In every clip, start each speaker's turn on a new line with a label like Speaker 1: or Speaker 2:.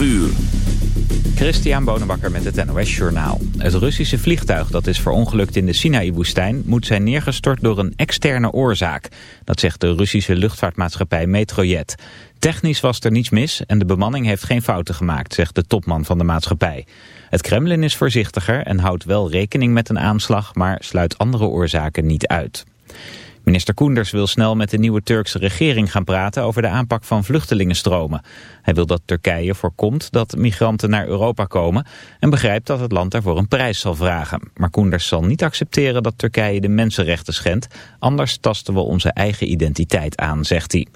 Speaker 1: 12 uur.
Speaker 2: Christian Bonenbakker met het NOS Journaal. Het Russische vliegtuig dat is verongelukt in de Sinaï-woestijn... moet zijn neergestort door een externe oorzaak. Dat zegt de Russische luchtvaartmaatschappij Metrojet. Technisch was er niets mis en de bemanning heeft geen fouten gemaakt... zegt de topman van de maatschappij. Het Kremlin is voorzichtiger en houdt wel rekening met een aanslag... maar sluit andere oorzaken niet uit. Minister Koenders wil snel met de nieuwe Turkse regering gaan praten over de aanpak van vluchtelingenstromen. Hij wil dat Turkije voorkomt dat migranten naar Europa komen en begrijpt dat het land daarvoor een prijs zal vragen. Maar Koenders zal niet accepteren dat Turkije de mensenrechten schendt, anders tasten we onze eigen identiteit aan, zegt hij.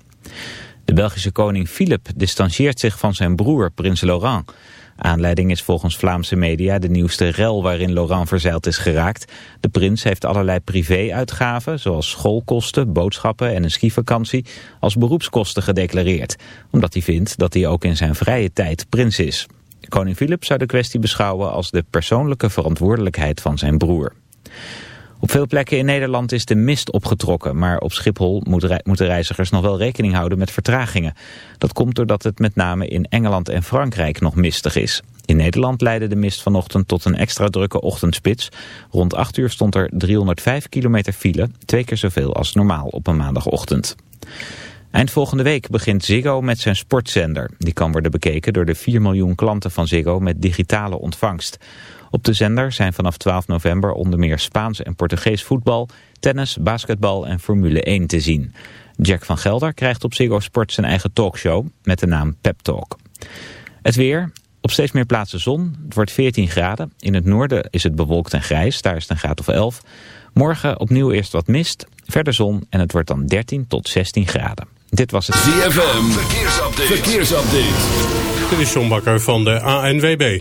Speaker 2: De Belgische koning Filip distancieert zich van zijn broer, prins Laurent. Aanleiding is volgens Vlaamse media de nieuwste rel waarin Laurent verzeild is geraakt. De prins heeft allerlei privé-uitgaven, zoals schoolkosten, boodschappen en een skivakantie, als beroepskosten gedeclareerd. Omdat hij vindt dat hij ook in zijn vrije tijd prins is. Koning Filip zou de kwestie beschouwen als de persoonlijke verantwoordelijkheid van zijn broer. Op veel plekken in Nederland is de mist opgetrokken, maar op Schiphol moeten reizigers nog wel rekening houden met vertragingen. Dat komt doordat het met name in Engeland en Frankrijk nog mistig is. In Nederland leidde de mist vanochtend tot een extra drukke ochtendspits. Rond 8 uur stond er 305 kilometer file, twee keer zoveel als normaal op een maandagochtend. Eind volgende week begint Ziggo met zijn sportzender. Die kan worden bekeken door de 4 miljoen klanten van Ziggo met digitale ontvangst. Op de zender zijn vanaf 12 november onder meer Spaans en Portugees voetbal, tennis, basketbal en Formule 1 te zien. Jack van Gelder krijgt op Ziggo Sport zijn eigen talkshow met de naam Pep Talk. Het weer, op steeds meer plaatsen zon. Het wordt 14 graden. In het noorden is het bewolkt en grijs. Daar is het een graad of 11. Morgen opnieuw eerst wat mist. Verder zon en het wordt dan 13 tot 16 graden. Dit was het
Speaker 1: ZFM. Verkeersupdate. Verkeersupdate.
Speaker 3: Dit is John Bakker van de ANWB.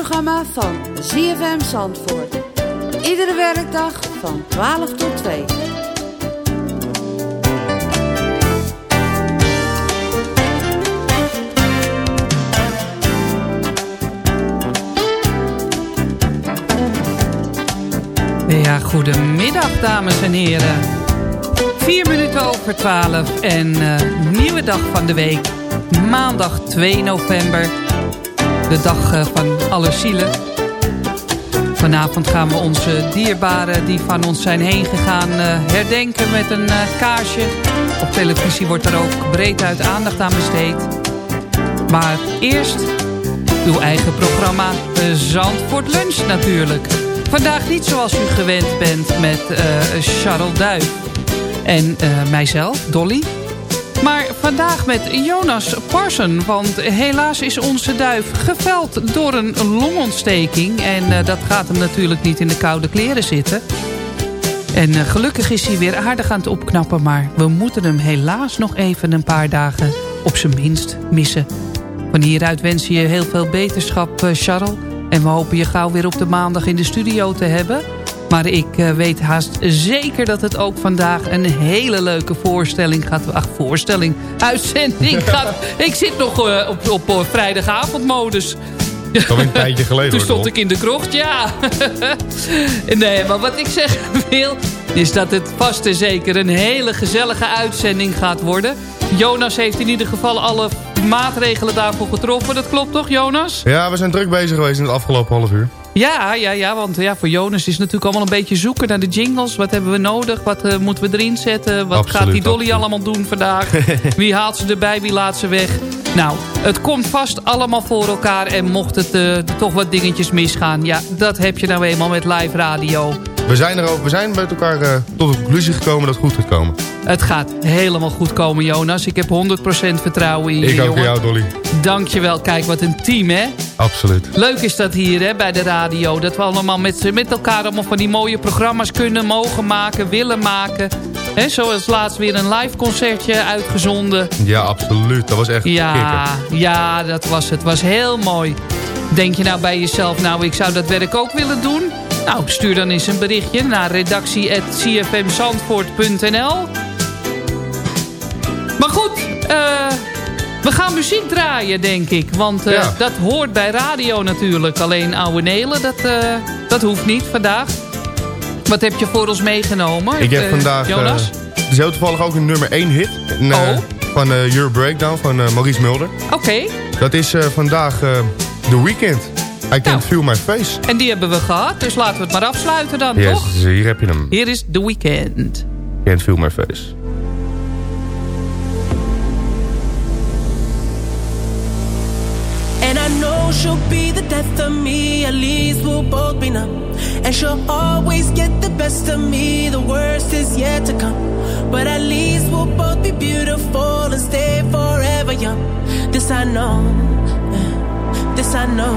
Speaker 4: Het lunchprogramma van ZFM Zandvoort. Iedere werkdag van 12 tot 2.
Speaker 5: Ja, goedemiddag dames en heren. Vier minuten over twaalf en eh, nieuwe dag van de week. Maandag 2 november. De dag eh, van alle zielen. Vanavond gaan we onze dierbaren die van ons zijn heen gegaan eh, herdenken met een eh, kaarsje. Op televisie wordt er ook breed uit aandacht aan besteed. Maar eerst uw eigen programma eh, Zandvoort Lunch natuurlijk. Vandaag niet zoals u gewend bent met uh, Charles Duif en mijzelf, Dolly. Maar vandaag met Jonas Parson, want helaas is onze duif geveld door een longontsteking. En uh, dat gaat hem natuurlijk niet in de koude kleren zitten. En uh, gelukkig is hij weer aardig aan het opknappen, maar we moeten hem helaas nog even een paar dagen op zijn minst missen. Van hieruit wensen je heel veel beterschap, uh, Charles. En we hopen je gauw weer op de maandag in de studio te hebben. Maar ik uh, weet haast zeker dat het ook vandaag een hele leuke voorstelling gaat... Ach, voorstelling, uitzending gaat... ik zit nog uh, op, op uh, vrijdagavondmodus.
Speaker 6: Dat een tijdje geleden.
Speaker 5: Toen stond ik in de krocht, ja. nee, maar wat ik zeggen wil... is dat het vast en zeker een hele gezellige uitzending gaat worden. Jonas heeft in ieder geval alle maatregelen daarvoor getroffen. Dat klopt toch, Jonas?
Speaker 6: Ja, we zijn druk bezig geweest in het afgelopen half uur.
Speaker 5: Ja, ja, ja, want ja, voor Jonas is het natuurlijk allemaal een beetje zoeken naar de jingles. Wat hebben we nodig? Wat uh, moeten we erin zetten? Wat
Speaker 6: absoluut,
Speaker 5: gaat die Dolly
Speaker 6: absoluut.
Speaker 5: allemaal doen vandaag? wie haalt ze erbij? Wie laat ze weg? Nou, het komt vast allemaal voor elkaar. En mocht het uh, toch wat dingetjes misgaan... ja, dat heb je nou eenmaal met live radio.
Speaker 6: We zijn, er ook, we zijn met elkaar uh, tot de conclusie gekomen dat het goed gaat komen.
Speaker 5: Het gaat helemaal goed komen, Jonas. Ik heb 100% vertrouwen in je,
Speaker 6: Ik ook in jou, Dolly.
Speaker 5: Dankjewel. Kijk, wat een team, hè?
Speaker 6: Absoluut.
Speaker 5: Leuk is dat hier hè, bij de radio. Dat we allemaal met, met elkaar allemaal van die mooie programma's kunnen, mogen maken, willen maken. Hè, zoals laatst weer een live concertje uitgezonden.
Speaker 6: Ja, absoluut. Dat was echt
Speaker 5: Ja,
Speaker 6: kicken.
Speaker 5: ja, dat was het. was heel mooi. Denk je nou bij jezelf, nou ik zou dat werk ook willen doen? Nou, stuur dan eens een berichtje naar redactie.cfmzandvoort.nl Maar goed, eh... We gaan muziek draaien, denk ik. Want uh,
Speaker 6: Ja.
Speaker 5: dat hoort bij radio natuurlijk. Alleen oude Nelen, dat, uh, dat hoeft niet vandaag. Wat heb je voor ons meegenomen?
Speaker 6: Ik heb
Speaker 5: eh,
Speaker 6: vandaag...
Speaker 5: Jonas?
Speaker 6: Er is heel toevallig ook een nummer 1 hit.
Speaker 5: Oh.
Speaker 6: Van Your Breakdown van Maurice Mulder.
Speaker 5: Oké,
Speaker 6: Dat is vandaag The Weeknd. I Can
Speaker 5: Nou.
Speaker 6: Feel My Face.
Speaker 5: en die hebben we gehad. Dus laten we het maar afsluiten dan,
Speaker 6: Yes,
Speaker 5: toch?
Speaker 6: dus hier heb je hem.
Speaker 5: Hier is The Weeknd.
Speaker 6: Can't Feel My Face.
Speaker 7: And I know she'll be the death of me, at least we'll both be numb. And she'll always get the best of me, the worst is yet to come. But at least we'll both be beautiful and stay forever young. This I know, this I know.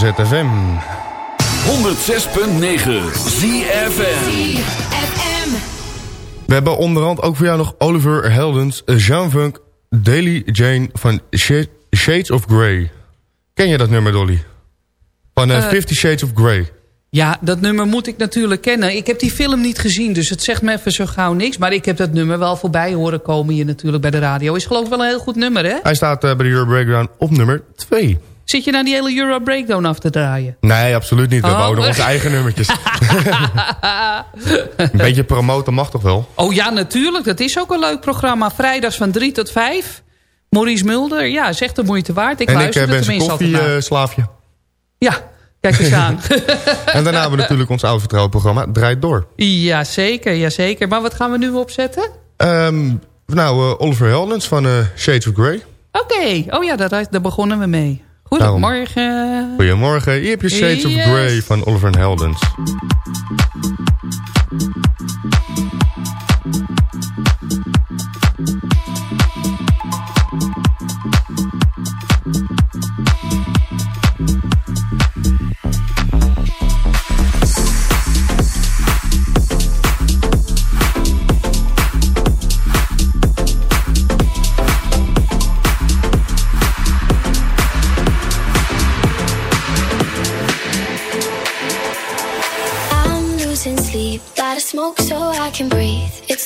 Speaker 6: ZFM.
Speaker 1: 106.9 ZFM.
Speaker 6: We hebben onderhand ook voor jou nog Oliver Heldens, Jean Funk, Daily Jane van Sh- Shades of Grey. Ken je dat nummer, Dolly? Van eh,
Speaker 5: Eh,
Speaker 6: Fifty Shades of Grey.
Speaker 5: Ja, dat nummer moet ik natuurlijk kennen. Ik heb die film niet gezien, dus het zegt me even zo gauw niks. Maar ik heb dat nummer wel voorbij horen komen hier natuurlijk bij de radio. Is geloof ik wel een heel goed nummer, hè?
Speaker 6: Hij staat eh, bij de Euro Breakdown op nummer 2.
Speaker 5: Zit je nou die hele Euro Breakdown af te draaien?
Speaker 6: Nee, absoluut niet. We
Speaker 5: Oh.
Speaker 6: nog onze eigen nummertjes. een beetje promoten mag toch wel?
Speaker 5: Oh ja, natuurlijk. Dat is ook een leuk programma. Vrijdags van 3 tot 5. Maurice Mulder, ja, is echt de moeite waard. Ik
Speaker 6: en ik
Speaker 5: luister
Speaker 6: eh,
Speaker 5: er
Speaker 6: ben zijn
Speaker 5: naar.
Speaker 6: koffieslaafje.
Speaker 5: Ja, kijk eens aan.
Speaker 6: en daarna hebben we natuurlijk ons oude vertrouwd programma Draait Door.
Speaker 5: ja, zeker, ja, zeker. Maar wat gaan we nu opzetten?
Speaker 6: Ehm, nou, eh, Oliver Heldens van eh, Shades of Grey.
Speaker 5: Oké, oh ja, daar, daar begonnen we mee. Goedemorgen.
Speaker 6: Goedemorgen, hier heb je Shades
Speaker 5: Yes.
Speaker 6: of Grey van Oliver Heldens.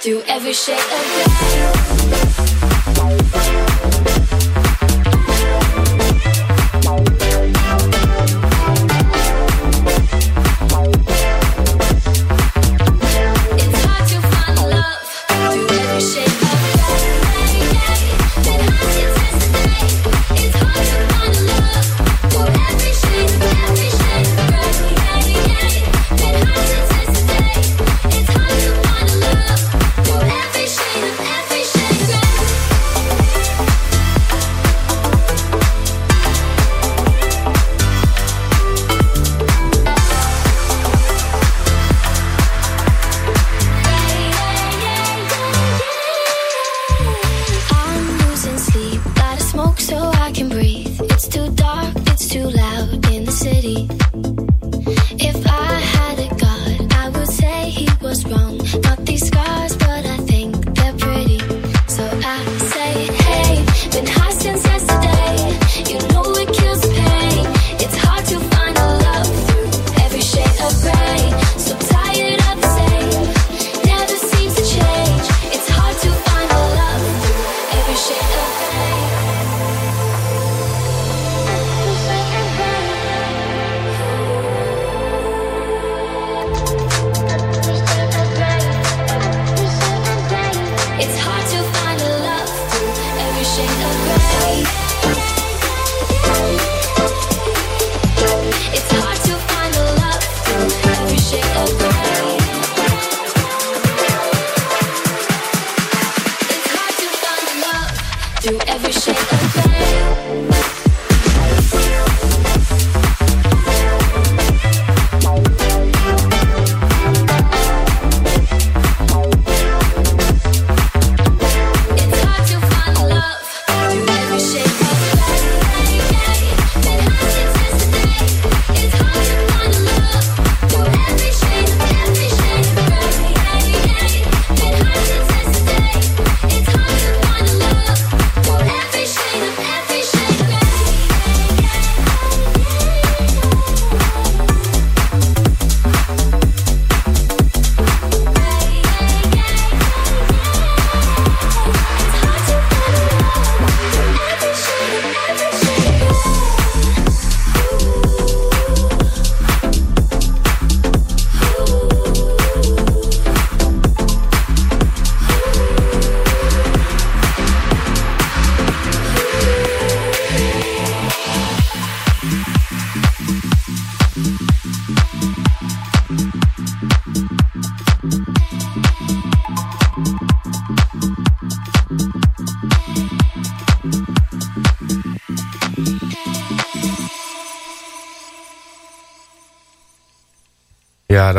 Speaker 8: through every shade of
Speaker 6: brown.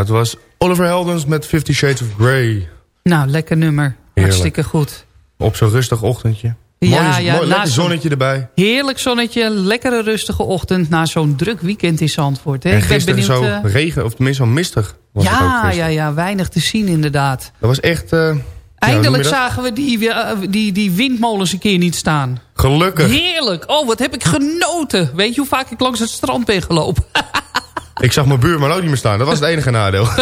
Speaker 6: Dat was Oliver Heldens met Fifty Shades of Grey.
Speaker 5: Nou, lekker nummer. Hartstikke goed.
Speaker 6: Op zo'n rustig ochtendje.
Speaker 5: Ja,
Speaker 6: mooi,
Speaker 5: ja,
Speaker 6: mooi, lekker zonnetje erbij.
Speaker 5: Heerlijk zonnetje, lekkere rustige ochtend na zo'n druk weekend in Zandvoort. Hè?
Speaker 6: En
Speaker 5: Ik ben
Speaker 6: gisteren
Speaker 5: benieuwd,
Speaker 6: zo
Speaker 5: eh,
Speaker 6: regen, of tenminste zo mistig was het ook
Speaker 5: ja, ja, ja, weinig te zien inderdaad.
Speaker 6: Dat was echt... eh, ja,
Speaker 5: Eindelijk zagen we die, eh, die, die windmolens een keer niet staan.
Speaker 6: Gelukkig.
Speaker 5: Heerlijk. Oh, wat heb ik genoten. Weet je hoe vaak ik langs het strand ben gelopen?
Speaker 6: Ik zag mijn buurman ook niet meer staan. Dat was het enige nadeel.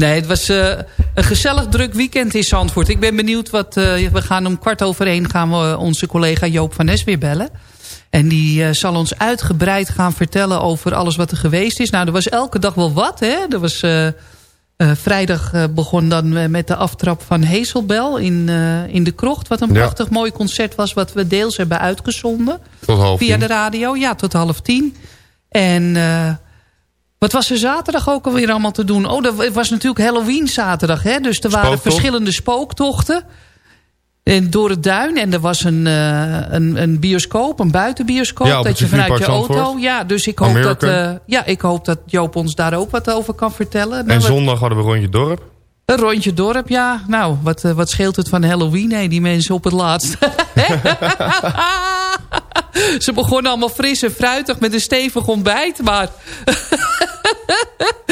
Speaker 5: Nee, het was eh, een gezellig druk weekend in Zandvoort. Ik ben benieuwd wat... eh, we gaan om kwart over één gaan we onze collega Joop van Nes weer bellen. En die eh, zal ons uitgebreid gaan vertellen over alles wat er geweest is. Nou, er was elke dag wel wat, hè. Er was... eh, vrijdag eh, begon dan eh, met de aftrap van Hezelbel in, in de Krocht. Wat een
Speaker 6: Ja.
Speaker 5: prachtig mooi concert was wat we deels hebben uitgezonden.
Speaker 6: Tot half
Speaker 5: Via
Speaker 6: tien.
Speaker 5: de radio, ja, tot half tien. En wat was er zaterdag ook alweer allemaal te doen? Oh, dat was natuurlijk Halloween zaterdag, hè? Dus er waren
Speaker 6: Spooktocht.
Speaker 5: verschillende spooktochten. En door het duin. En er was een, eh, een, een bioscoop, een buitenbioscoop.
Speaker 6: Ja,
Speaker 5: dat je vanuit je auto...
Speaker 6: Zandvoort.
Speaker 5: Ja, dus ik hoop, dat, eh, ja, ik hoop dat Joop ons daar ook wat over kan vertellen. Nou,
Speaker 6: En zondag hadden we rondje dorp.
Speaker 5: een rondje dorp, ja. Nou, wat, eh, wat scheelt het van Halloween, hè, die mensen op het laatst. Ze begonnen allemaal fris en fruitig met een stevig ontbijt, maar...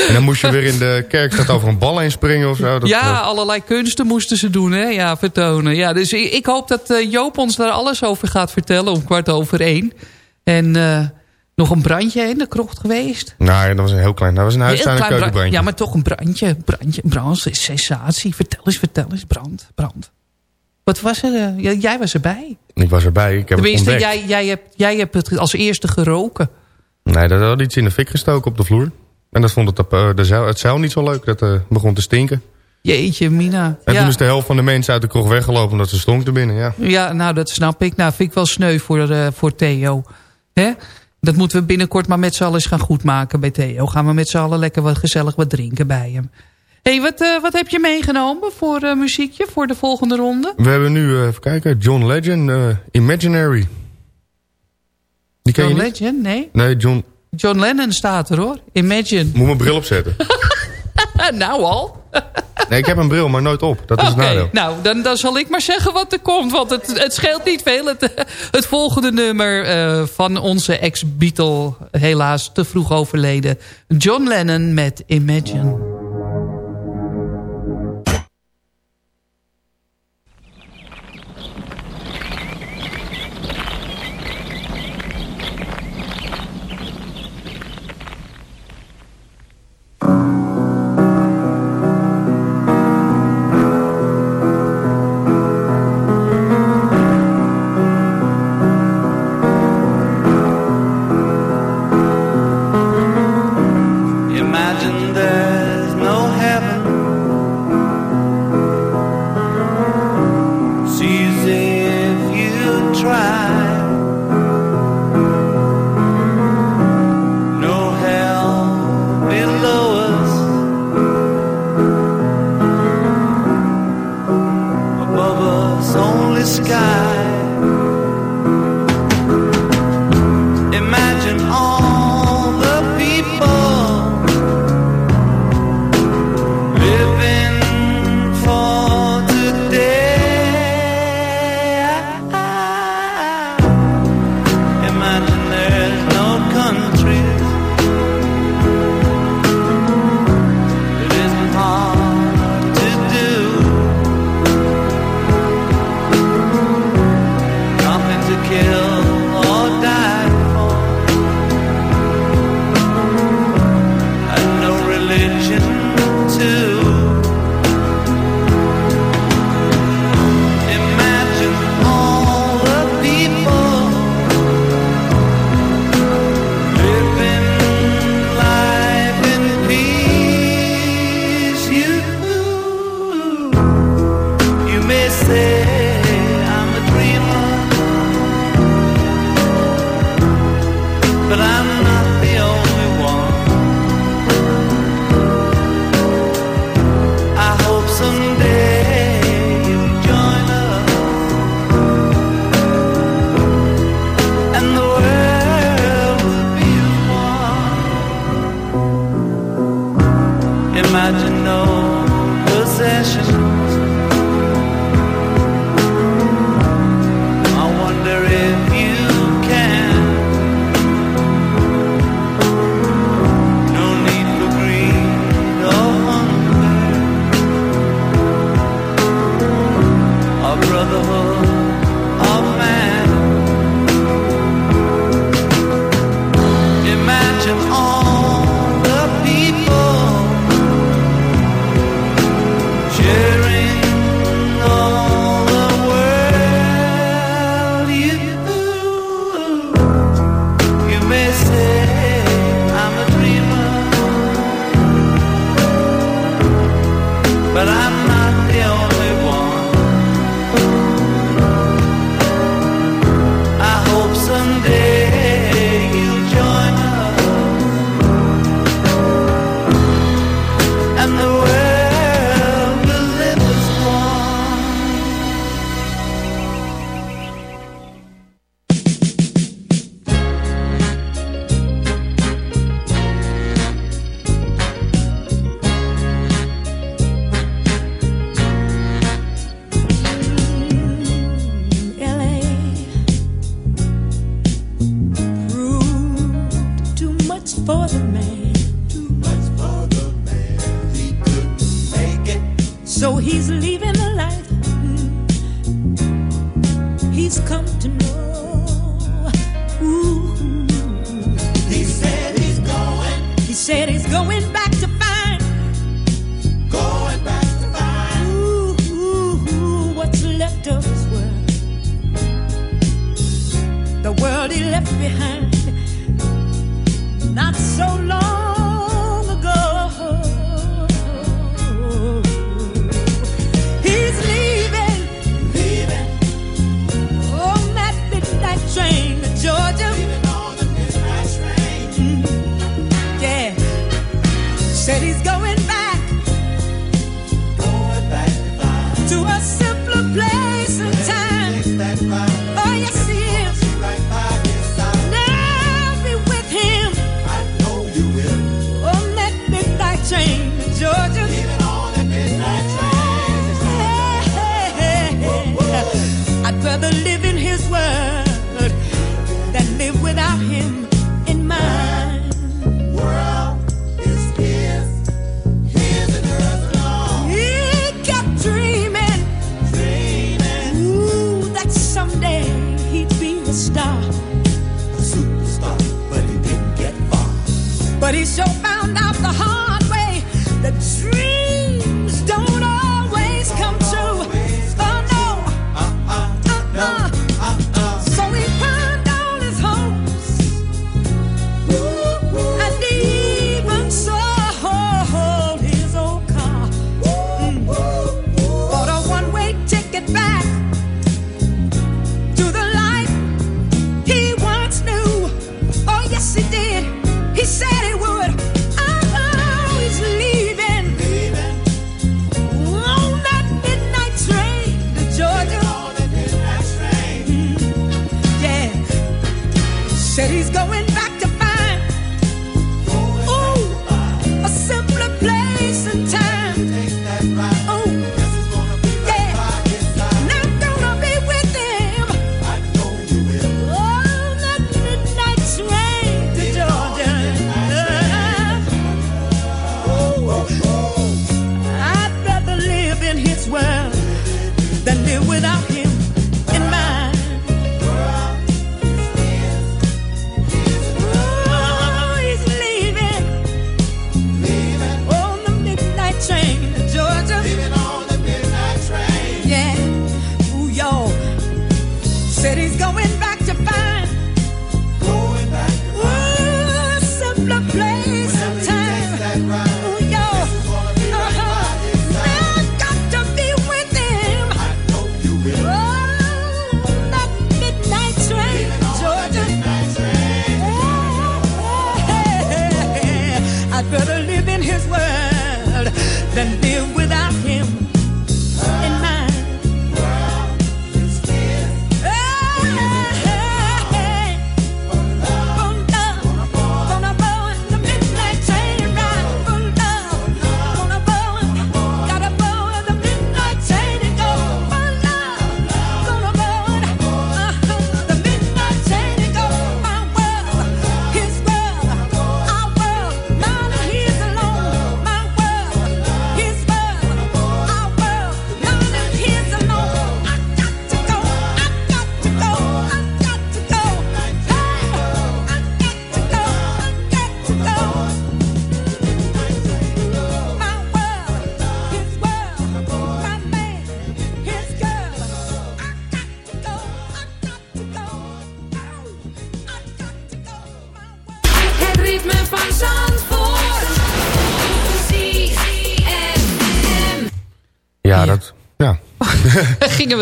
Speaker 6: En dan moest je weer in de kerkstad over een bal heen springen of zo. Dat,
Speaker 5: ja,
Speaker 6: eh,
Speaker 5: allerlei kunsten moesten ze doen, hè? Ja, vertonen. Ja, dus ik, ik hoop dat eh, Joop ons daar alles over gaat vertellen om kwart over één. En eh, nog een brandje in de krocht geweest.
Speaker 6: nou, dat was een heel klein. Dat was een en keukenbrandje.
Speaker 5: Ja, maar toch een brandje. Brandje, brand, sensatie. Vertel eens, vertel eens. Brand, brand. Wat was er? jij was erbij.
Speaker 6: Ik was erbij. Ik heb het
Speaker 5: Tenminste,
Speaker 6: ontdekt.
Speaker 5: jij, jij, hebt, jij hebt het als eerste geroken.
Speaker 6: Nee, dat had iets in de fik gestoken op de vloer. En dat vond het, de zeil, het niet zo leuk. Dat eh, begon te stinken.
Speaker 5: Jeetje, Mina.
Speaker 6: En
Speaker 5: ja.
Speaker 6: toen is de helft van de mensen uit de kroeg weggelopen omdat ze stonk er binnen. Ja.
Speaker 5: ja, nou, dat snap ik. Nou, vind ik wel sneu voor, eh, voor Theo. Hè? Dat moeten we binnenkort maar met z'n allen eens gaan goedmaken bij Theo. Gaan we met z'n allen lekker wat gezellig wat drinken bij hem. Hé, hey, wat, wat heb je meegenomen voor muziekje voor de volgende ronde?
Speaker 6: We hebben nu, even kijken, John Legend, Imaginary. Die ken
Speaker 5: John
Speaker 6: je?
Speaker 5: Legend? Nee.
Speaker 6: Nee, John,
Speaker 5: John Lennon staat er hoor. Imagine.
Speaker 6: moet mijn bril opzetten.
Speaker 5: nou al.
Speaker 6: Nee, ik heb een bril, maar nooit op. Dat is het nadeel.
Speaker 5: nou, dan, dan zal ik maar zeggen wat er komt. Want het, het scheelt niet veel. Het, het volgende nummer eh, van onze ex-Beatle, helaas te vroeg overleden. John Lennon met Imagine.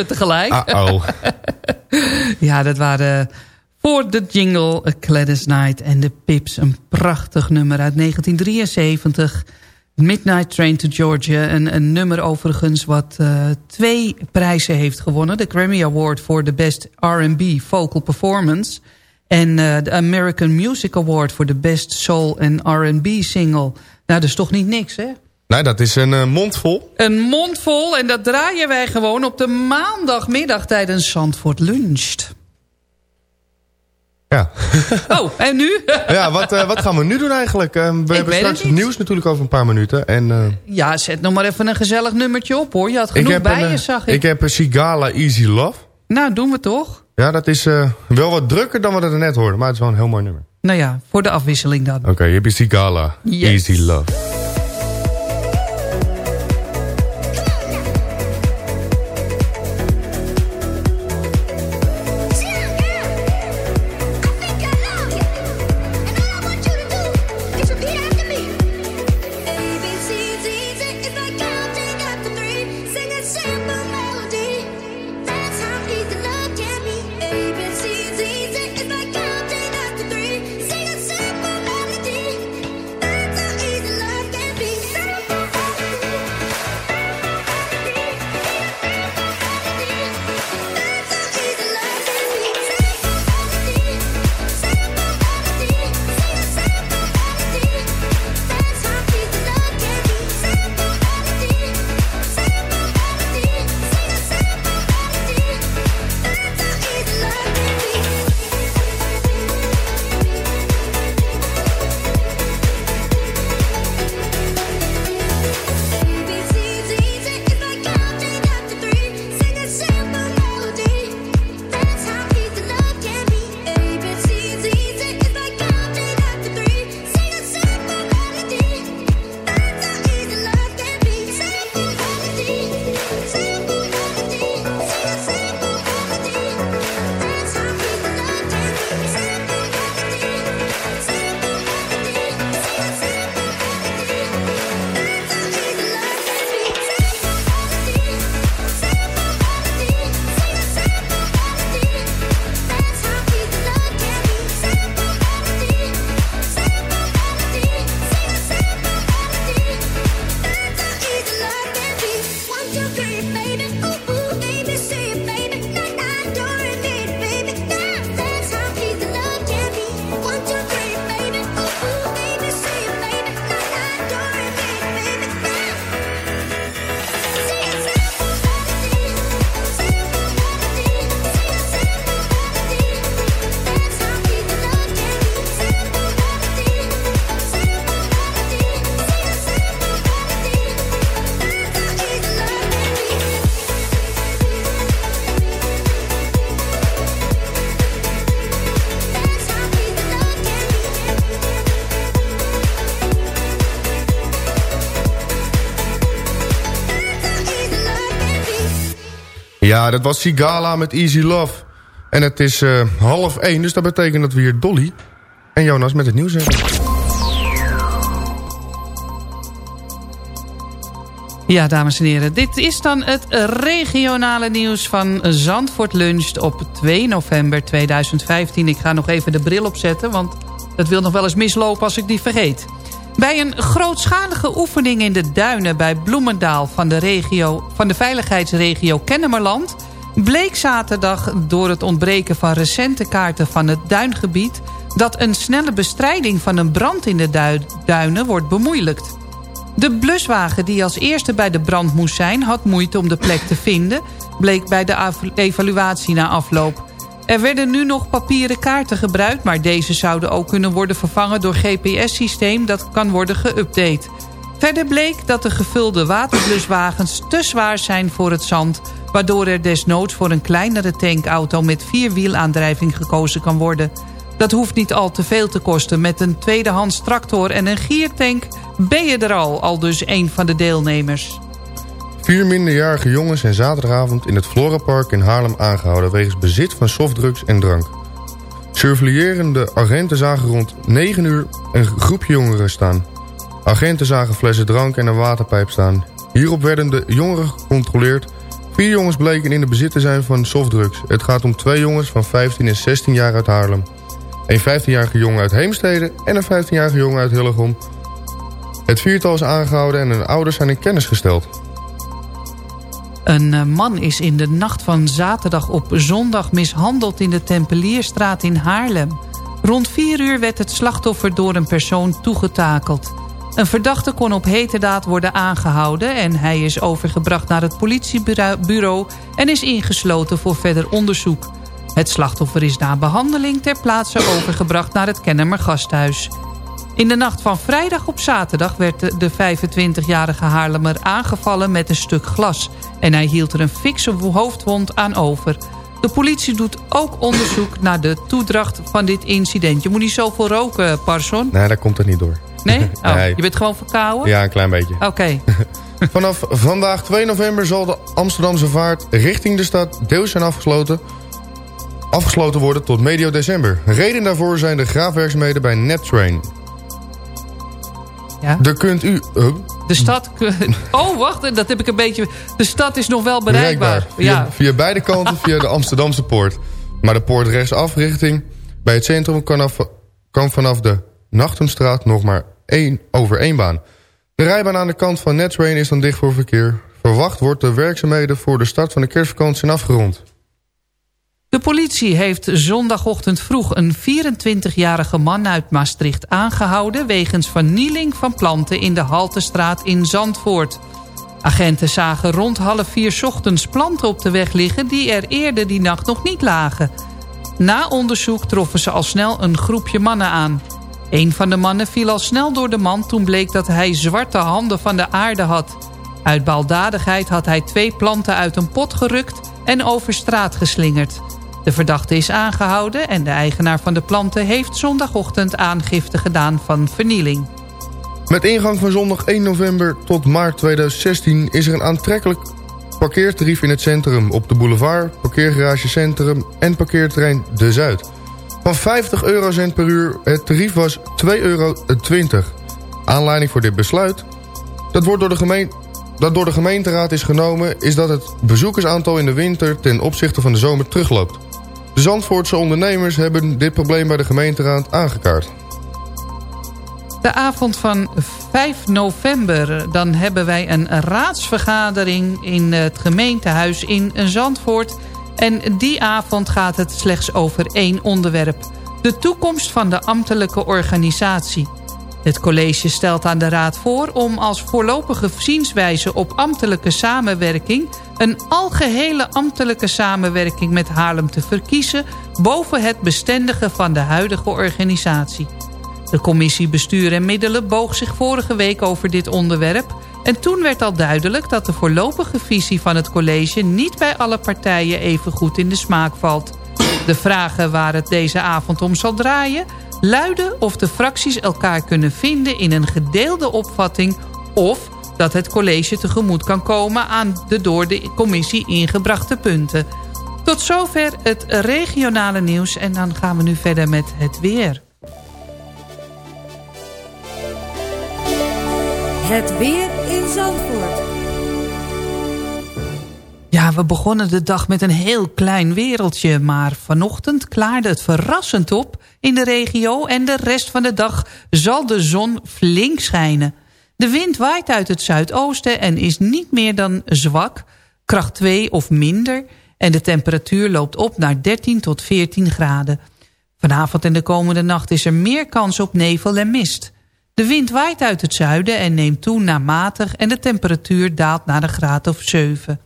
Speaker 9: tegelijk. Uh oh
Speaker 6: ja, dat
Speaker 5: waren eh, voor de jingle A Gladys Night en de Pips. Een prachtig nummer uit 1973. Midnight Train to Georgia. Een, een nummer overigens wat eh, twee prijzen heeft gewonnen. De Grammy Award voor de Best R&B Vocal Performance. En eh, de American Music Award voor de Best Soul en R&B Single. Nou, dat is toch niet niks, hè?
Speaker 6: Nee, dat is een eh, mondvol.
Speaker 5: Een mondvol en dat draaien wij gewoon op de maandagmiddag tijdens Zandvoort Luncht.
Speaker 6: Ja.
Speaker 5: Oh, en nu?
Speaker 6: ja, wat, eh, wat gaan we nu doen eigenlijk? Eh, we hebben straks nieuws natuurlijk over een paar minuten. En,
Speaker 5: ja, zet nog maar even een gezellig nummertje op hoor. Je had genoeg bij je, zag ik.
Speaker 6: Ik heb een Sigala Easy Love.
Speaker 5: Nou, doen we toch?
Speaker 6: Ja, dat is wel wat drukker dan we dat net hoorden. Maar het is wel een heel mooi nummer.
Speaker 5: Nou ja, voor de afwisseling dan.
Speaker 6: Oké, je hebt
Speaker 5: Sigala.
Speaker 6: Easy Love. Ja, dat was Sigala met Easy Love. En het is eh, half één, dus dat betekent dat we hier Dolly en Jonas met het nieuws hebben.
Speaker 5: Ja, dames en heren. Dit is dan het regionale nieuws van Zandvoort Luncht op 2 november 2015. Ik ga nog even de bril opzetten, want het wil nog wel eens mislopen als ik die vergeet. Bij een grootschalige oefening in de duinen bij Bloemendaal van de, regio, van de veiligheidsregio Kennemerland... bleek zaterdag door het ontbreken van recente kaarten van het duingebied... dat een snelle bestrijding van een brand in de duinen wordt bemoeilijkt. De bluswagen die als eerste bij de brand moest zijn... had moeite om de plek te vinden... bleek bij de evaluatie na afloop. Er werden nu nog papieren kaarten gebruikt... maar deze zouden ook kunnen worden vervangen door GPS-systeem... dat kan worden geüpdate. Verder bleek dat de gevulde waterbluswagens te zwaar zijn voor het zand... waardoor er desnoods voor een kleinere tankauto... met vierwielaandrijving gekozen kan worden... Dat hoeft niet al te veel te kosten. Met een tweedehands tractor en een giertank ben je er al, al dus een van de deelnemers.
Speaker 6: Vier minderjarige jongens zijn zaterdagavond in het Florapark in Haarlem aangehouden... wegens bezit van softdrugs en drank. Surveillerende agenten zagen rond 9 uur een groepje jongeren staan. Agenten zagen flessen drank en een waterpijp staan. Hierop werden de jongeren gecontroleerd. Vier jongens bleken in de bezit te zijn van softdrugs. Het gaat om twee jongens van 15 en 16 jaar uit Haarlem. Een 15-jarige jongen uit Heemstede en een 15-jarige jongen uit Hillegom. Het viertal is aangehouden en hun ouders zijn in kennis gesteld.
Speaker 5: Een eh, man is in de nacht van zaterdag op zondag mishandeld in de Tempelierstraat in Haarlem. Rond 4 uur werd het slachtoffer door een persoon toegetakeld. Een verdachte kon op heterdaad worden aangehouden... en hij is overgebracht naar het politiebureau... en is ingesloten voor verder onderzoek. Het slachtoffer is na behandeling ter plaatse overgebracht naar het Kennemer Gasthuis. In de nacht van vrijdag op zaterdag werd de 25-jarige Haarlemmer aangevallen met een stuk glas. En hij hield er een fikse hoofdwond aan over. De politie doet ook onderzoek naar de toedracht van dit incident. Je moet niet zoveel roken, Parson.
Speaker 6: Nee, daar komt het niet door.
Speaker 5: Nee? Oh,
Speaker 6: Nee.
Speaker 5: Je bent gewoon verkouden?
Speaker 6: Ja, een klein beetje.
Speaker 5: Oké.
Speaker 6: Vanaf vandaag 2 november zal de Amsterdamse vaart richting de stad deels zijn afgesloten. Afgesloten worden tot medio december. Reden daarvoor zijn de graafwerkzaamheden bij NetTrain.
Speaker 5: Ja.
Speaker 6: Kunt u...
Speaker 5: De stad... Oh, wacht, dat heb ik een beetje... De stad is nog wel bereikbaar.
Speaker 6: Via,
Speaker 5: Ja.
Speaker 6: via beide kanten via de Amsterdamse poort. Maar de poort rechtsaf richting bij het centrum kan, af, kan vanaf de Nachtumstraat nog maar één over één baan. De rijbaan aan de kant van NetTrain is dan dicht voor verkeer. Verwacht wordt de werkzaamheden voor de start van de kerstvakantie afgerond.
Speaker 5: De politie heeft zondagochtend vroeg een 24-jarige man uit Maastricht aangehouden... wegens vernieling van planten in de Haltestraat in Zandvoort. Agenten zagen rond half vier ochtends planten op de weg liggen... die er eerder die nacht nog niet lagen. Na onderzoek troffen ze al snel een groepje mannen aan. Een van de mannen viel al snel door de man... toen bleek dat hij zwarte handen van de aarde had. Uit baldadigheid had hij twee planten uit een pot gerukt... en over straat geslingerd. De verdachte is aangehouden en de eigenaar van de planten... heeft zondagochtend aangifte gedaan van vernieling.
Speaker 6: Met ingang van zondag 1 november tot maart 2016 is er een aantrekkelijk parkeertarief in het centrum. Op de boulevard, parkeergarage Centrum en parkeerterrein De Zuid. Van 50 eurocent per uur, het tarief was 2,20 euro. Aanleiding voor dit besluit, dat, wordt door de dat door de gemeenteraad is genomen... is dat het bezoekersaantal in de winter ten opzichte van de zomer terugloopt. De Zandvoortse ondernemers hebben dit probleem bij de gemeenteraad aangekaart.
Speaker 5: De avond van 5 november, dan hebben wij een raadsvergadering in het gemeentehuis in Zandvoort. En die avond gaat het slechts over één onderwerp. De toekomst van de ambtelijke organisatie. Het college stelt aan de raad voor om als voorlopige zienswijze op ambtelijke samenwerking... een algehele ambtelijke samenwerking met Haarlem te verkiezen... boven het bestendigen van de huidige organisatie. De commissie Bestuur en Middelen boog zich vorige week over dit onderwerp... en toen werd al duidelijk dat de voorlopige visie van het college... niet bij alle partijen even goed in de smaak valt. De vragen waar het deze avond om zal draaien... luiden of de fracties elkaar kunnen vinden in een gedeelde opvatting... of dat het college tegemoet kan komen aan de door de commissie ingebrachte punten. Tot zover het regionale nieuws en dan gaan we nu verder met het weer.
Speaker 4: Het weer in Zandvoort.
Speaker 5: We begonnen de dag met een heel klein wereldje... maar vanochtend klaarde het verrassend op in de regio... en de rest van de dag zal de zon flink schijnen. De wind waait uit het zuidoosten en is niet meer dan zwak... kracht 2 of minder... en de temperatuur loopt op naar 13 tot 14 graden. Vanavond en de komende nacht is er meer kans op nevel en mist. De wind waait uit het zuiden en neemt toe naar matig... en de temperatuur daalt naar een graad of 7.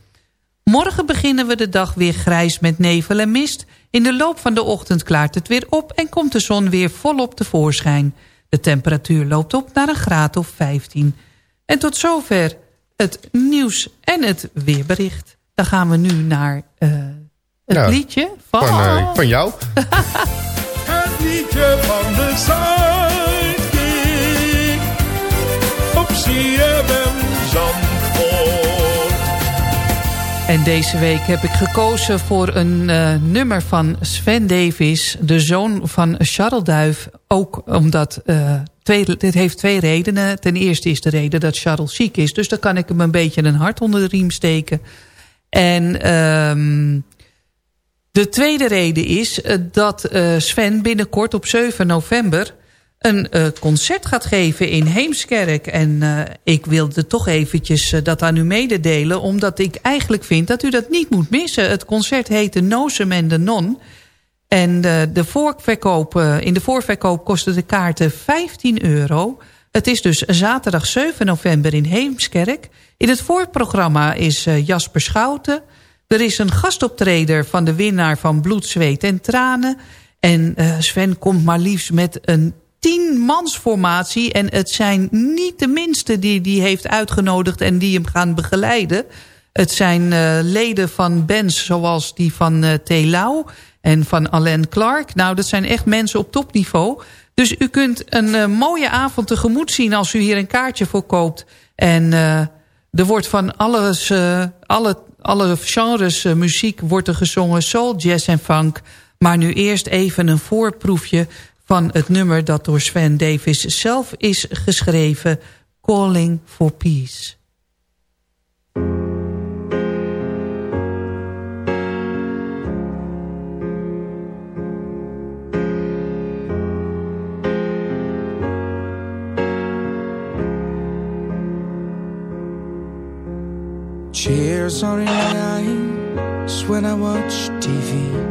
Speaker 5: Morgen beginnen we de dag weer grijs met nevel en mist. In de loop van de ochtend klaart het weer op en komt de zon weer volop tevoorschijn. De temperatuur loopt op naar een graad of 15. En tot zover het nieuws en het weerbericht. Dan gaan we nu naar eh, het
Speaker 6: Ja,
Speaker 5: liedje van...
Speaker 6: Van, eh, van jou.
Speaker 10: Het liedje van de Zuidkiek. Op CFM Zandvoort.
Speaker 5: En deze week heb ik gekozen voor een eh, nummer van Sven Davis, de zoon van Charles Duif. Ook omdat, eh, twee, dit heeft twee redenen. Ten eerste is de reden dat Charles ziek is, dus dan kan ik hem een beetje een hart onder de riem steken. En ehm, de tweede reden is eh, dat Sven binnenkort op 7 november een eh, concert gaat geven in Heemskerk. En eh, ik wilde toch eventjes eh, dat aan u mededelen... omdat ik eigenlijk vind dat u dat niet moet missen. Het concert heet de Nozem en de Non. En de voorverkoop, in de voorverkoop kosten de kaarten 15 euro. Het is dus zaterdag 7 november in Heemskerk. In het voorprogramma is Jasper Schouten... Er is een gastoptreder van de winnaar van Bloed, Zweet en Tranen. En Sven komt maar liefst met een tienmansformatie. En het zijn niet de minste die die heeft uitgenodigd en die hem gaan begeleiden. Het zijn eh, leden van bands zoals die van eh T. Lau en van Alain Clark. Nou, dat zijn echt mensen op topniveau. Dus u kunt een eh, mooie avond tegemoet zien als u hier een kaartje voor koopt. En er wordt van alles, alle, alle genres muziek wordt er gezongen. Soul, jazz en funk. Maar nu eerst even een voorproefje van het nummer dat door Sven Davis zelf is geschreven. Calling for Peace.
Speaker 11: Tears are in when I watch TV.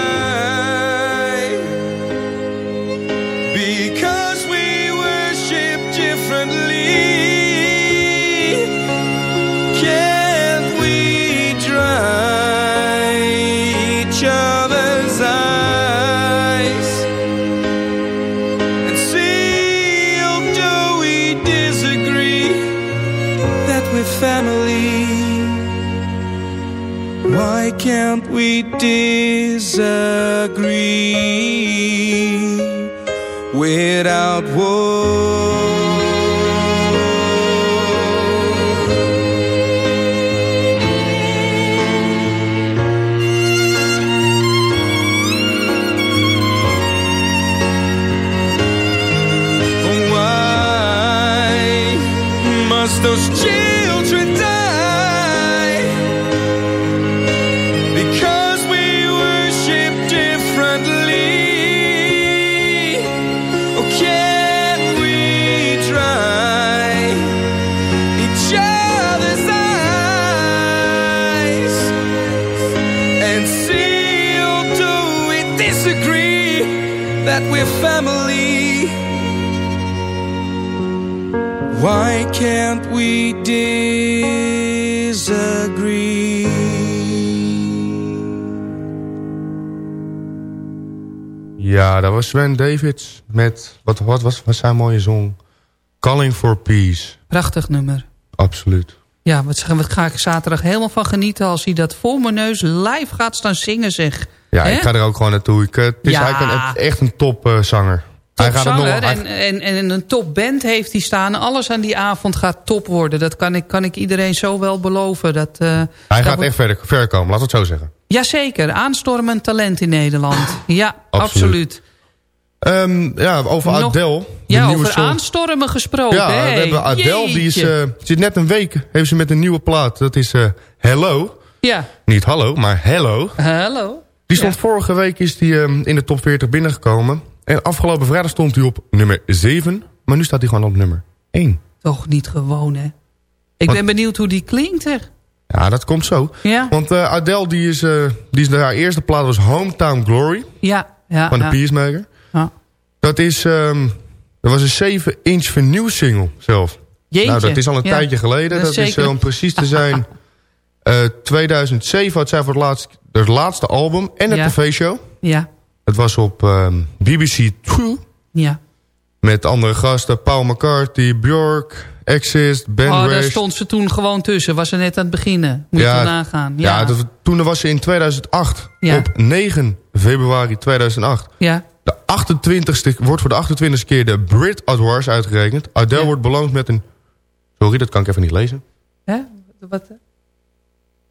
Speaker 11: Disagree without war? Those
Speaker 6: was Sven Davids met, wat, wat was, was zijn mooie song? Calling for Peace.
Speaker 5: Prachtig nummer.
Speaker 6: Absoluut.
Speaker 5: Ja, wat, wat ga ik zaterdag helemaal van genieten... als hij dat voor mijn neus live gaat staan zingen, zeg.
Speaker 6: Ja, ik ga er ook gewoon naartoe. Ik, eh, het is
Speaker 5: Ja.
Speaker 6: eigenlijk een, echt een topzanger. hij gaat nog hij-
Speaker 5: en, en, en een topband heeft hij staan. Alles aan die avond gaat top worden. Dat kan ik, kan ik iedereen zo wel beloven. Dat, eh,
Speaker 6: hij
Speaker 5: dat
Speaker 6: gaat echt ver, ver komen, laten we het zo zeggen.
Speaker 5: Jazeker, aanstormend talent in Nederland. Ja, absoluut.
Speaker 6: Absoluut. Ehm, ja, over
Speaker 5: Nog-
Speaker 6: Adele. de
Speaker 5: Ja, over
Speaker 6: song.
Speaker 5: gesproken gesproken.
Speaker 6: Ja, we hebben Adele, die is, eh, zit net een week, heeft ze met een nieuwe plaat. Dat is eh, Hello.
Speaker 5: Ja,
Speaker 6: Niet Hallo, maar Hello.
Speaker 5: hallo.
Speaker 6: Die stond vorige week is die, ehm, in de top 40 binnengekomen. En afgelopen vrijdag stond hij op nummer 7. Maar nu staat hij gewoon op nummer 1.
Speaker 5: Toch niet gewoon, hè? Ik ben benieuwd hoe die klinkt, hè?
Speaker 6: Ja, dat komt zo.
Speaker 5: Ja,
Speaker 6: Want eh, Adele, die is, die is, haar eerste plaat was Hometown Glory.
Speaker 5: ja, ja.
Speaker 6: Van de
Speaker 5: ja.
Speaker 6: Peacemaker. Dat is... ehm, dat was een 7-inch vernieuwsingle zelf.
Speaker 5: Jeetje.
Speaker 6: Nou, dat is al een
Speaker 5: Ja.
Speaker 6: tijdje geleden.
Speaker 5: Dat
Speaker 6: Dat,
Speaker 5: is
Speaker 6: eh, om precies te zijn... eh 2007 had zij voor het laatst, het laatste album en een
Speaker 5: Ja.
Speaker 6: tv-show.
Speaker 5: Ja,
Speaker 6: Het was op ehm, BBC 2
Speaker 5: ja.
Speaker 6: met andere gasten. Paul McCartney, Bjork, Exist, Ben
Speaker 5: Oh, daar stond ze toen gewoon tussen. Was ze net aan het beginnen. Moet je
Speaker 6: Ja,
Speaker 5: wel nagaan.
Speaker 6: Ja,
Speaker 5: Ja,
Speaker 6: dat, toen was ze in 2008.
Speaker 5: Ja.
Speaker 6: Op 9 februari 2008.
Speaker 5: ja.
Speaker 6: De 28ste, wordt voor de 28ste keer de Brit Awards uitgerekend. Adele
Speaker 5: Ja.
Speaker 6: wordt beloond met een... Sorry, dat kan ik even niet lezen.
Speaker 5: Hè? Wat? eh?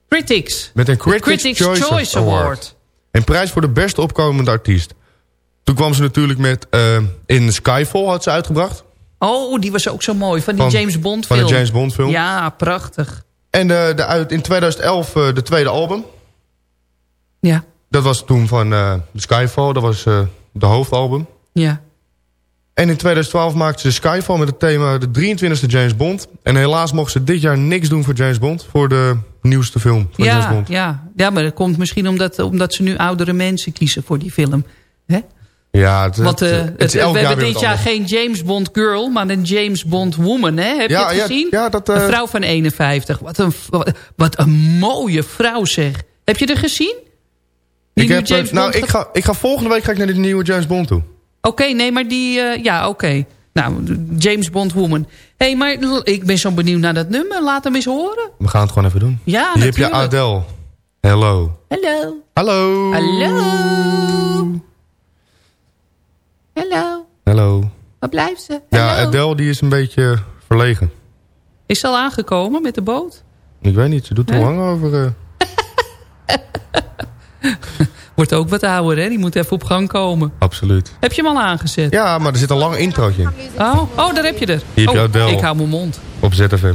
Speaker 5: Critics.
Speaker 6: Met een Critics,
Speaker 5: Critics
Speaker 6: Choice,
Speaker 5: Choice,
Speaker 6: Award.
Speaker 5: Award.
Speaker 6: Een prijs voor de beste opkomende artiest. Toen kwam ze natuurlijk met... eh, in Skyfall had ze uitgebracht.
Speaker 5: Oh, die was ook zo mooi. Van die
Speaker 6: Van-
Speaker 5: James Bond
Speaker 6: Van
Speaker 5: film.
Speaker 6: de James Bond film.
Speaker 5: Ja, prachtig.
Speaker 6: En eh, de, uit, in 2011 eh, de tweede album.
Speaker 5: Ja,
Speaker 6: Dat was toen van Skyfall. Dat was de hoofdalbum.
Speaker 5: ja.
Speaker 6: En in 2012 maakte ze Skyfall met het thema de 23e James Bond. En helaas mocht ze dit jaar niks doen voor James Bond. Voor de nieuwste film van James
Speaker 5: Ja,
Speaker 6: Bond.
Speaker 5: ja. ja, maar dat komt misschien omdat, omdat ze nu oudere mensen kiezen voor die film. Hè?
Speaker 6: Ja, het,
Speaker 5: Want eh,
Speaker 6: het, elk
Speaker 5: we hebben dit jaar geen James Bond girl, maar een James Bond woman. Hè? Heb
Speaker 6: Ja,
Speaker 5: je het gezien?
Speaker 6: ja, dat, eh,
Speaker 5: Een vrouw van 51. Wat een, wat, wat een mooie vrouw zeg. Heb je er gezien? Die
Speaker 6: Ik, heb, eh,
Speaker 5: James
Speaker 6: nou,
Speaker 5: Bond
Speaker 6: ik, ga, ik ga volgende week ga ik naar de nieuwe James Bond toe.
Speaker 5: Oké, nee, maar die... eh, ja, oké. Nou, James Bond Woman. Hé, hey, maar ik ben zo benieuwd naar dat nummer. Laat hem eens horen.
Speaker 6: We gaan het gewoon even doen.
Speaker 5: Ja,
Speaker 6: Hier heb je. Adele. Hello.
Speaker 5: Hallo.
Speaker 6: Hallo.
Speaker 5: Hallo. Hallo.
Speaker 6: Hallo.
Speaker 5: Waar blijft ze?
Speaker 6: Ja. Adele die is een beetje verlegen.
Speaker 5: Is ze al aangekomen met de boot?
Speaker 6: Ik weet niet, ze doet er lang over. eh.
Speaker 5: Wordt ook wat ouder, hè? Die moet even op gang komen.
Speaker 6: Absoluut.
Speaker 5: Heb je hem al aangezet?
Speaker 6: Ja, maar er zit een lang introotje in.
Speaker 5: Oh, oh daar heb je er.
Speaker 6: Hier heb je
Speaker 5: oh,
Speaker 6: Adele.
Speaker 5: ik hou mijn mond.
Speaker 6: Op ZFM.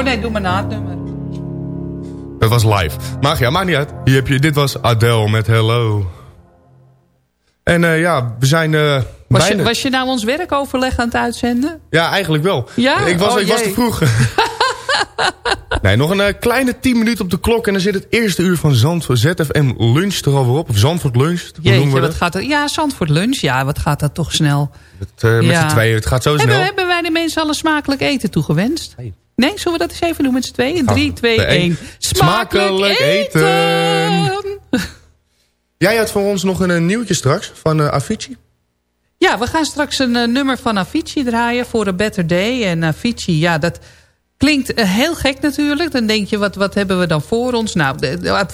Speaker 5: Oh nee, doe maar na het nummer.
Speaker 6: Het was live. Maar ja, maakt niet uit. Hier heb je, dit was Adele met Hello. En eh, ja, we zijn eh
Speaker 5: Was
Speaker 6: bijna...
Speaker 5: je, was je nou ons werkoverleg aan het uitzenden?
Speaker 6: Ja, eigenlijk wel.
Speaker 5: Ja?
Speaker 6: Ik was,
Speaker 5: Oh,
Speaker 6: ik was te vroeg. Nee, nog een eh, kleine 10 minuten op de klok en dan zit het eerste uur van Zandvoort ZFM Lunch er alweer op. Of Zandvoort Lunch,
Speaker 5: Jeetje,
Speaker 6: we
Speaker 5: wat
Speaker 6: dat?
Speaker 5: gaat dat? Ja, Zandvoort Lunch. Ja, wat gaat dat toch snel.
Speaker 6: Het, eh, met
Speaker 5: Ja.
Speaker 6: z'n tweeën, het gaat zo
Speaker 5: Hebben,
Speaker 6: snel.
Speaker 5: hebben wij de mensen alle smakelijk eten toegewenst? Nee, zullen we dat eens even doen met z'n tweeën? 3, 2,
Speaker 6: de een.
Speaker 5: 1.
Speaker 6: Smakelijk eten! Jij had voor ons nog een, eh, nieuwtje straks van eh, Avicii.
Speaker 5: Ja, we gaan straks een eh, nummer van Avicii draaien voor A Better Day. En Avicii, ja, dat klinkt heel gek natuurlijk. Dan denk je, wat, wat hebben we dan voor ons? Nou, de, de,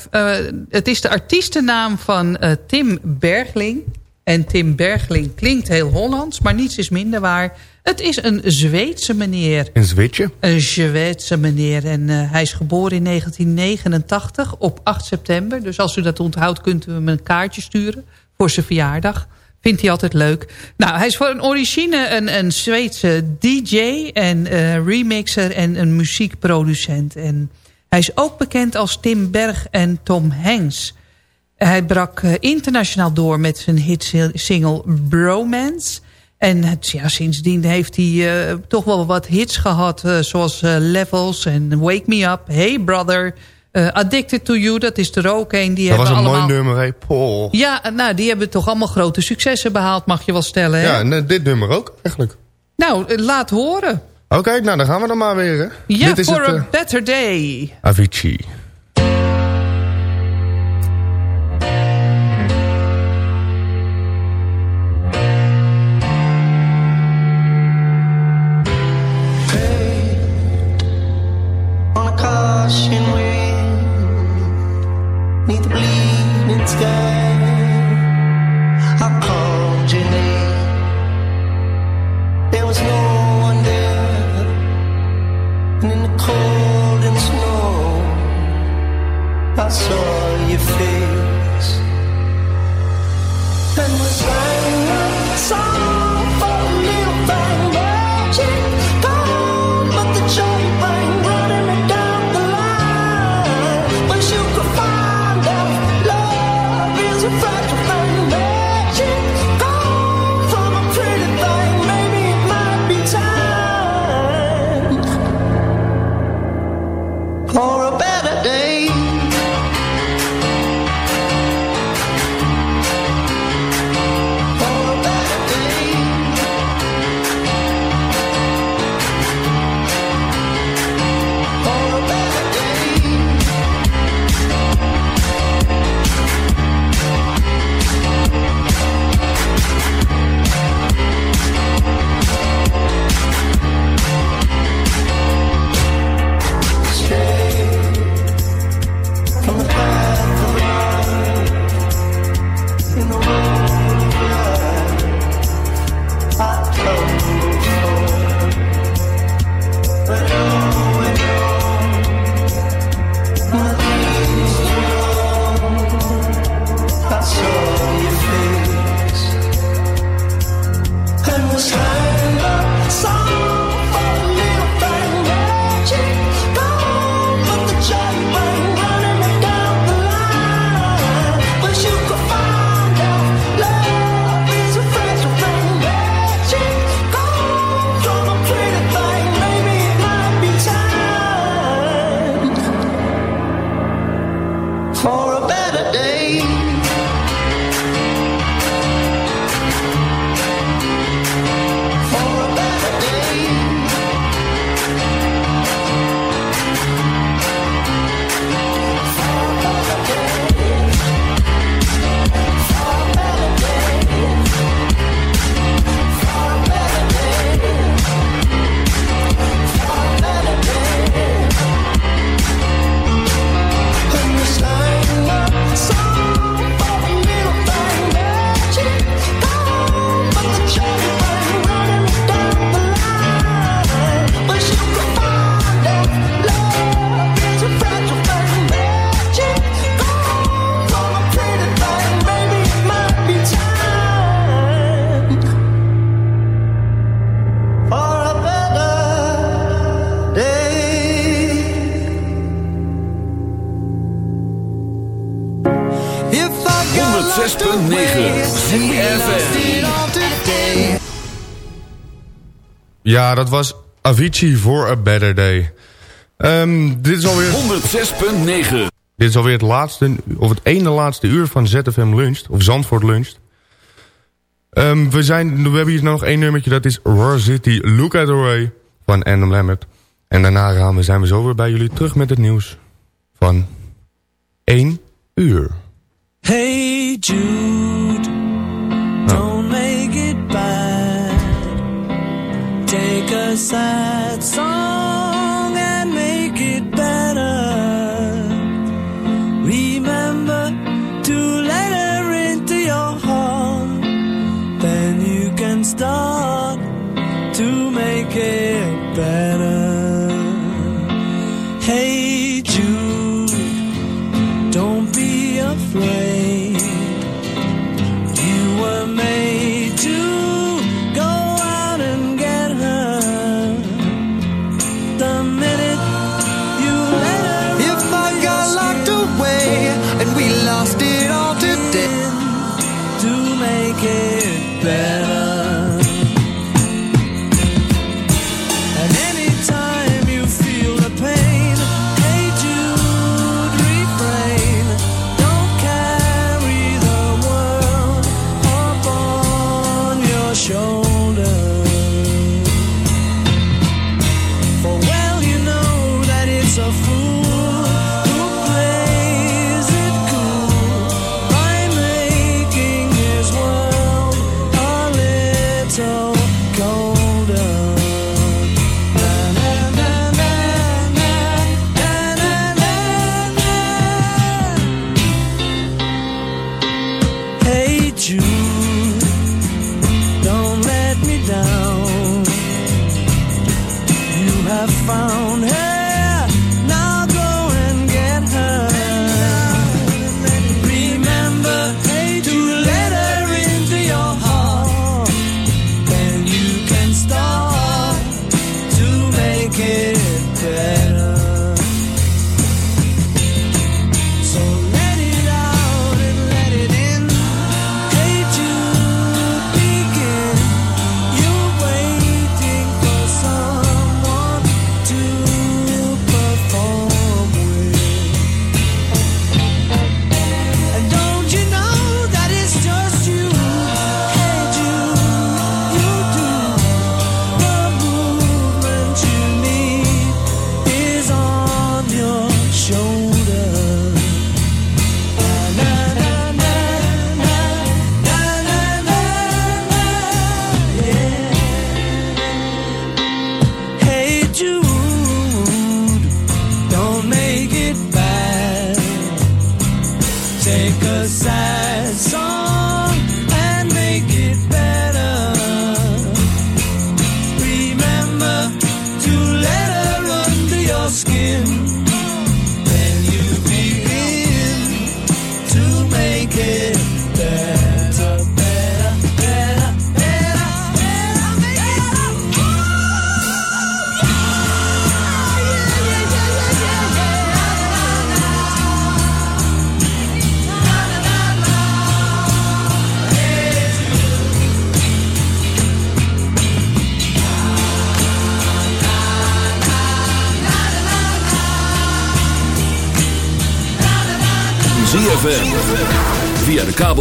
Speaker 5: het is de artiestennaam van Tim Bergling. En Tim Bergling klinkt heel Hollands, maar niets is minder waar. Het is een Zweedse meneer.
Speaker 6: Een Zwitje.
Speaker 5: Een Zweedse meneer. En eh, hij is geboren in 1989 op 8 september. Dus als u dat onthoudt kunt u hem een kaartje sturen voor zijn verjaardag. Vindt hij altijd leuk. Nou, hij is voor een origine een, een Zweedse DJ en eh, remixer en een muziekproducent. En hij is ook bekend als Tim Berg en Tom Hanks. Hij brak eh, internationaal door met zijn hitsingle Bromance. En het, ja, sindsdien heeft hij eh, toch wel wat hits gehad. eh, zoals eh, Levels en Wake Me Up. Hey Brother. Addicted to You, dat is er ook een. Die
Speaker 6: Dat was een
Speaker 5: allemaal...
Speaker 6: mooi nummer, hè? Paul.
Speaker 5: Ja, nou, die hebben toch allemaal grote successen behaald, mag je wel stellen. Hè?
Speaker 6: Ja, en dit nummer ook, eigenlijk.
Speaker 5: Nou, laat horen.
Speaker 6: Oké, nou dan gaan we dan maar weer, hè.
Speaker 5: Ja,
Speaker 6: dit is
Speaker 5: for
Speaker 6: het,
Speaker 5: a better day.
Speaker 6: Avicii.
Speaker 7: A
Speaker 6: Ja, dat was Avicii for a Better Day. Ehm, dit is alweer...
Speaker 1: 106.9
Speaker 6: Dit is alweer het laatste, of het ene laatste uur van ZFM Lunch, of Zandvoort Lunch. Ehm, we, zijn, we hebben hier nog één nummertje, dat is Roar City Look at the Way van Adam Lambert. En daarna gaan we, zijn we zo weer bij jullie terug met het nieuws van 1 uur.
Speaker 12: Hey Jude.